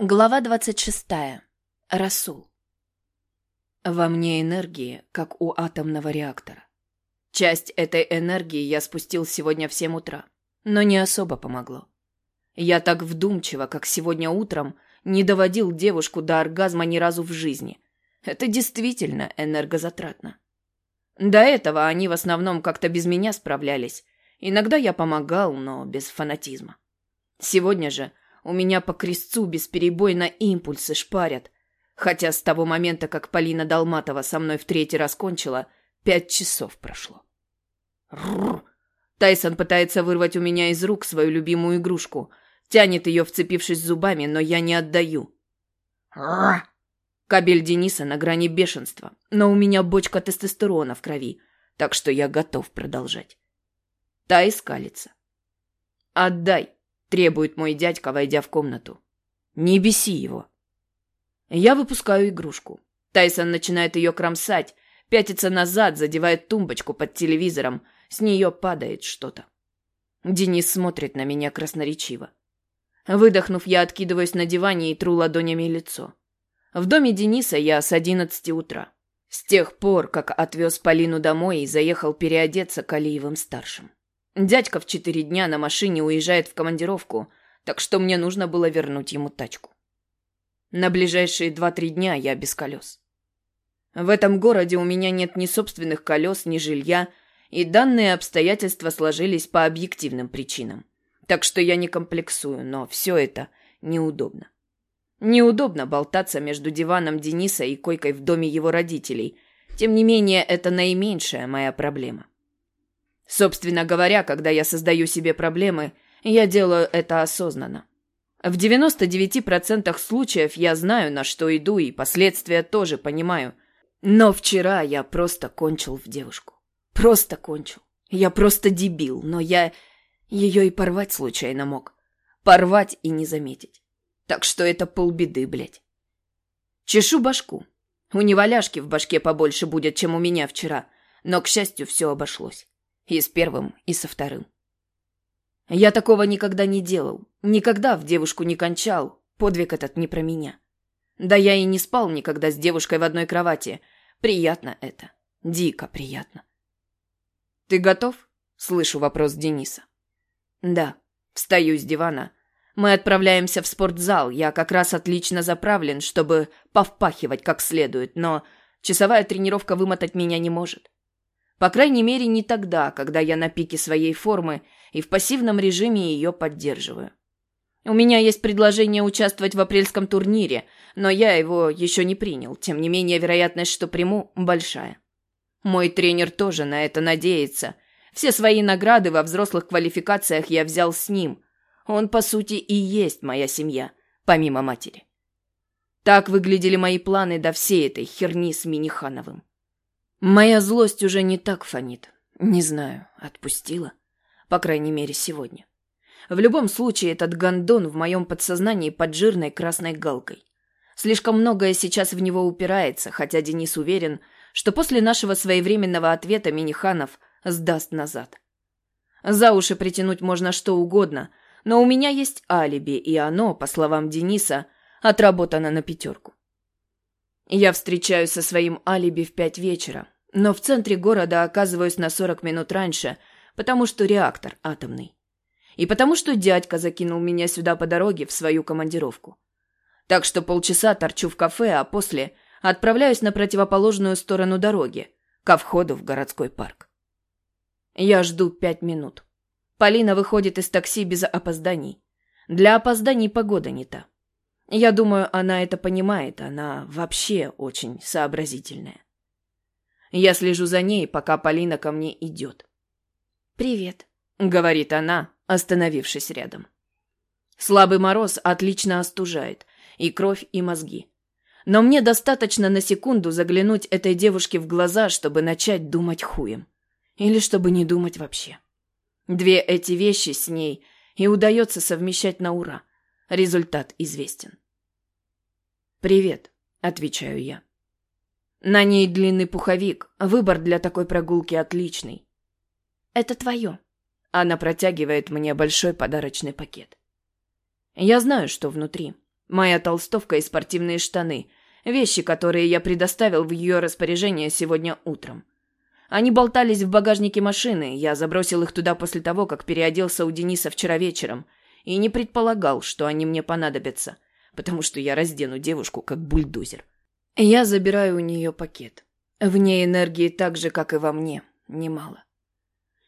Глава 26. Расул. Во мне энергии, как у атомного реактора. Часть этой энергии я спустил сегодня в 7 утра, но не особо помогло. Я так вдумчиво, как сегодня утром, не доводил девушку до оргазма ни разу в жизни. Это действительно энергозатратно. До этого они в основном как-то без меня справлялись. Иногда я помогал, но без фанатизма. Сегодня же – у меня по крестцу бесперебойно импульсы шпарят. Хотя с того момента, как Полина Долматова со мной в третий раз кончила, пять часов прошло. Рррр. Тайсон пытается вырвать у меня из рук свою любимую игрушку. Тянет ее, вцепившись зубами, но я не отдаю. Рррр. Кабель Дениса на грани бешенства, но у меня бочка тестостерона в крови, так что я готов продолжать. Та искалится. «Отдай!» Требует мой дядька, войдя в комнату. Не беси его. Я выпускаю игрушку. Тайсон начинает ее кромсать, пятится назад, задевает тумбочку под телевизором. С нее падает что-то. Денис смотрит на меня красноречиво. Выдохнув, я откидываюсь на диване и тру ладонями лицо. В доме Дениса я с одиннадцати утра. С тех пор, как отвез Полину домой и заехал переодеться к Алиевым-старшим. Дядька в четыре дня на машине уезжает в командировку, так что мне нужно было вернуть ему тачку. На ближайшие два-три дня я без колес. В этом городе у меня нет ни собственных колес, ни жилья, и данные обстоятельства сложились по объективным причинам. Так что я не комплексую, но все это неудобно. Неудобно болтаться между диваном Дениса и койкой в доме его родителей. Тем не менее, это наименьшая моя проблема. Собственно говоря, когда я создаю себе проблемы, я делаю это осознанно. В 99% случаев я знаю, на что иду, и последствия тоже понимаю. Но вчера я просто кончил в девушку. Просто кончил. Я просто дебил, но я ее и порвать случайно мог. Порвать и не заметить. Так что это полбеды, блядь. Чешу башку. У неваляшки в башке побольше будет, чем у меня вчера. Но, к счастью, все обошлось. И с первым, и со вторым. Я такого никогда не делал. Никогда в девушку не кончал. Подвиг этот не про меня. Да я и не спал никогда с девушкой в одной кровати. Приятно это. Дико приятно. «Ты готов?» — слышу вопрос Дениса. «Да». Встаю с дивана. Мы отправляемся в спортзал. Я как раз отлично заправлен, чтобы повпахивать как следует, но часовая тренировка вымотать меня не может. По крайней мере, не тогда, когда я на пике своей формы и в пассивном режиме ее поддерживаю. У меня есть предложение участвовать в апрельском турнире, но я его еще не принял. Тем не менее, вероятность, что приму, большая. Мой тренер тоже на это надеется. Все свои награды во взрослых квалификациях я взял с ним. Он, по сути, и есть моя семья, помимо матери. Так выглядели мои планы до всей этой херни с Минихановым. Моя злость уже не так фонит. Не знаю, отпустила. По крайней мере, сегодня. В любом случае, этот гондон в моем подсознании под жирной красной галкой. Слишком многое сейчас в него упирается, хотя Денис уверен, что после нашего своевременного ответа Миниханов сдаст назад. За уши притянуть можно что угодно, но у меня есть алиби, и оно, по словам Дениса, отработано на пятерку. Я встречаюсь со своим алиби в пять вечера, но в центре города оказываюсь на 40 минут раньше, потому что реактор атомный. И потому что дядька закинул меня сюда по дороге в свою командировку. Так что полчаса торчу в кафе, а после отправляюсь на противоположную сторону дороги, ко входу в городской парк. Я жду пять минут. Полина выходит из такси без опозданий. Для опозданий погода не та. Я думаю, она это понимает, она вообще очень сообразительная. Я слежу за ней, пока Полина ко мне идет. «Привет», — говорит она, остановившись рядом. Слабый мороз отлично остужает и кровь, и мозги. Но мне достаточно на секунду заглянуть этой девушке в глаза, чтобы начать думать хуем. Или чтобы не думать вообще. Две эти вещи с ней и удается совмещать на ура. Результат известен. «Привет», — отвечаю я. На ней длинный пуховик. Выбор для такой прогулки отличный. Это твое. Она протягивает мне большой подарочный пакет. Я знаю, что внутри. Моя толстовка и спортивные штаны. Вещи, которые я предоставил в ее распоряжение сегодня утром. Они болтались в багажнике машины, я забросил их туда после того, как переоделся у Дениса вчера вечером, и не предполагал, что они мне понадобятся, потому что я раздену девушку, как бульдозер. Я забираю у нее пакет. В ней энергии так же, как и во мне, немало.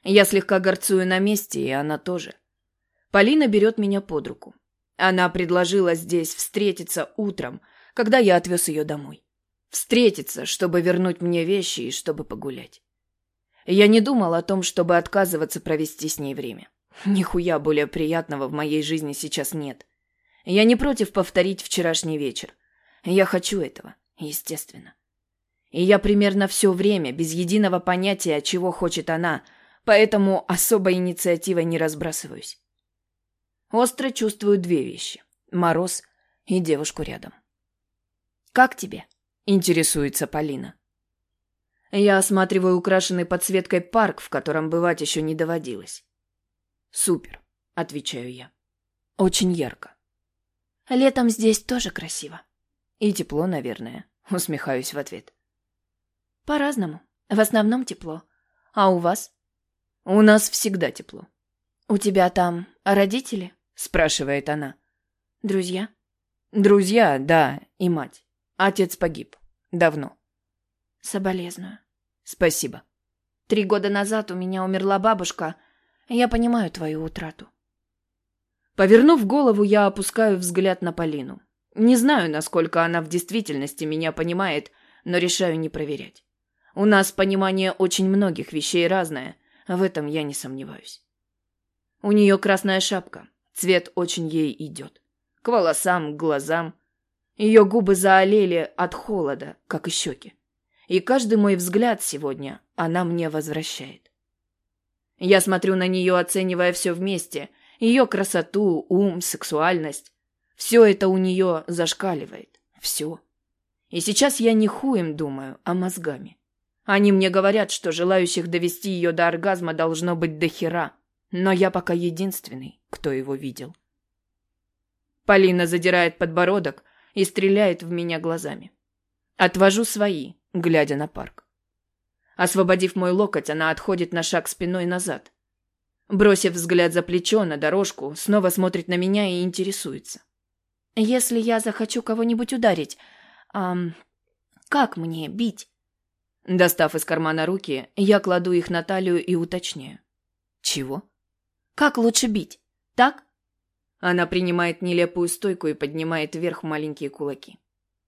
Я слегка горцую на месте, и она тоже. Полина берет меня под руку. Она предложила здесь встретиться утром, когда я отвез ее домой. Встретиться, чтобы вернуть мне вещи и чтобы погулять. Я не думал о том, чтобы отказываться провести с ней время. Нихуя более приятного в моей жизни сейчас нет. Я не против повторить вчерашний вечер. Я хочу этого, естественно. И я примерно все время без единого понятия, чего хочет она, поэтому особой инициативой не разбрасываюсь. Остро чувствую две вещи – мороз и девушку рядом. «Как тебе?» – интересуется Полина. Я осматриваю украшенный подсветкой парк, в котором бывать еще не доводилось. «Супер», — отвечаю я. «Очень ярко». «Летом здесь тоже красиво». «И тепло, наверное», — усмехаюсь в ответ. «По-разному. В основном тепло. А у вас?» «У нас всегда тепло». «У тебя там родители?» — спрашивает она. «Друзья?» «Друзья, да, и мать. Отец погиб. Давно». «Соболезную». «Спасибо». «Три года назад у меня умерла бабушка, я понимаю твою утрату. Повернув голову, я опускаю взгляд на Полину. Не знаю, насколько она в действительности меня понимает, но решаю не проверять. У нас понимание очень многих вещей разное, в этом я не сомневаюсь. У нее красная шапка, цвет очень ей идет. К волосам, к глазам. Ее губы заолели от холода, как и щеки. И каждый мой взгляд сегодня она мне возвращает. Я смотрю на нее, оценивая все вместе. Ее красоту, ум, сексуальность. Все это у нее зашкаливает. Все. И сейчас я не хуем думаю, а мозгами. Они мне говорят, что желающих довести ее до оргазма должно быть до хера. Но я пока единственный, кто его видел. Полина задирает подбородок и стреляет в меня глазами. Отвожу свои, глядя на парк. Освободив мой локоть, она отходит на шаг спиной назад. Бросив взгляд за плечо на дорожку, снова смотрит на меня и интересуется. «Если я захочу кого-нибудь ударить, ам, как мне бить?» Достав из кармана руки, я кладу их на талию и уточняю. «Чего?» «Как лучше бить? Так?» Она принимает нелепую стойку и поднимает вверх маленькие кулаки.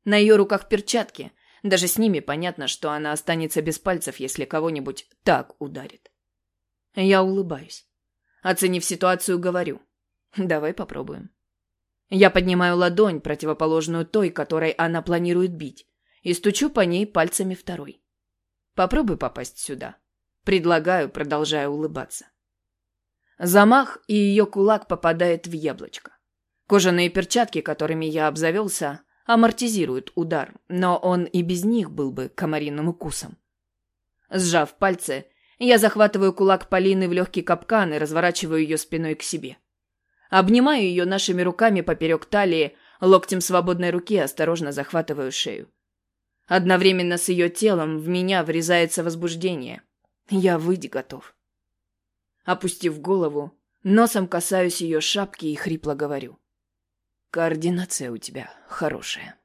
На ее руках перчатки, даже с ними понятно, что она останется без пальцев, если кого-нибудь так ударит. Я улыбаюсь. Оценив ситуацию, говорю. Давай попробуем. Я поднимаю ладонь, противоположную той, которой она планирует бить, и стучу по ней пальцами второй. Попробуй попасть сюда. Предлагаю, продолжая улыбаться. Замах, и ее кулак попадает в яблочко. Кожаные перчатки, которыми я обзавелся, амортизируют удар, но он и без них был бы комариным укусом. Сжав пальцы, я захватываю кулак Полины в легкий капкан и разворачиваю ее спиной к себе. Обнимаю ее нашими руками поперек талии, локтем свободной руки осторожно захватываю шею. Одновременно с ее телом в меня врезается возбуждение. Я выйти готов. Опустив голову, носом касаюсь ее шапки и хрипло говорю. Координация у тебя хорошая.